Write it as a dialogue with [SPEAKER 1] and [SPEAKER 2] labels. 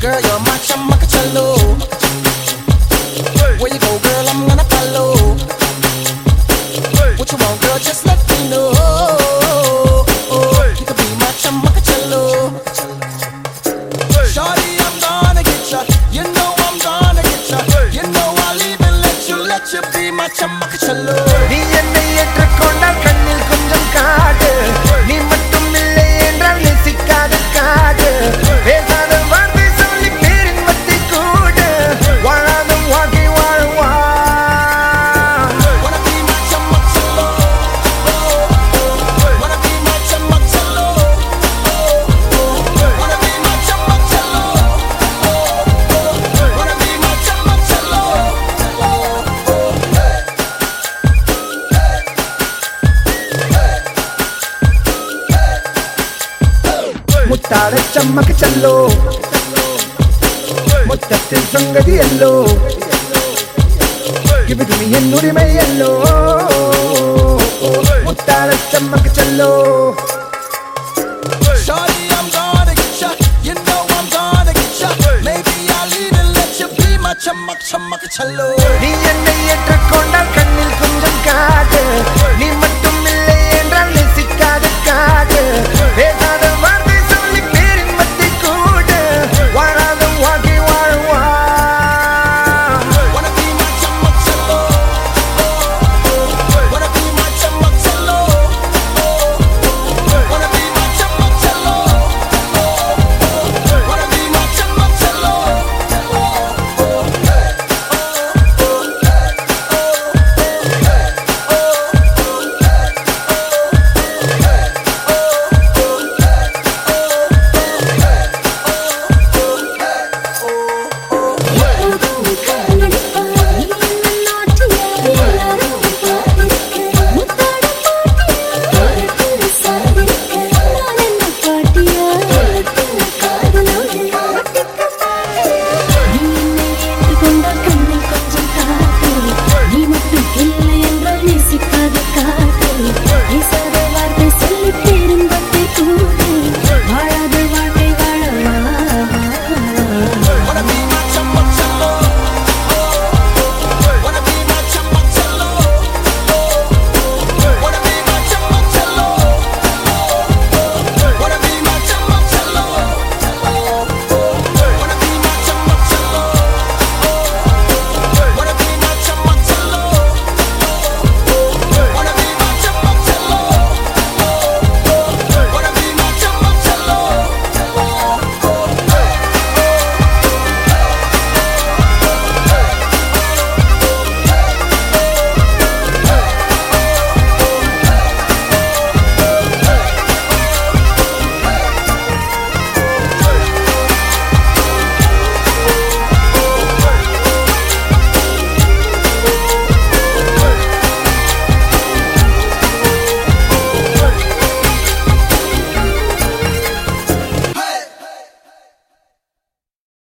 [SPEAKER 1] Girl, you're my chamacacello. Where you go, girl, I'm gonna follow. What you want, girl, just let me know. You could be my chamacacello. Shorty, I'm gonna get ya. You know I'm gonna get ya. You know I'll even let you, let you be my chamacacello.
[SPEAKER 2] நீ பட்டாள சம்மக்கு செல்லோ. மொத்தத்தில் சங்கதி yellow. இவ்விதுமி என் உரிமை yellow. முட்டாள சம்மக்கு Cello.
[SPEAKER 1] நீ என்னை ஏற்றுக்கொண்டால் கண்ணில் கொஞ்சம் காட்டு. நீ மட்டும்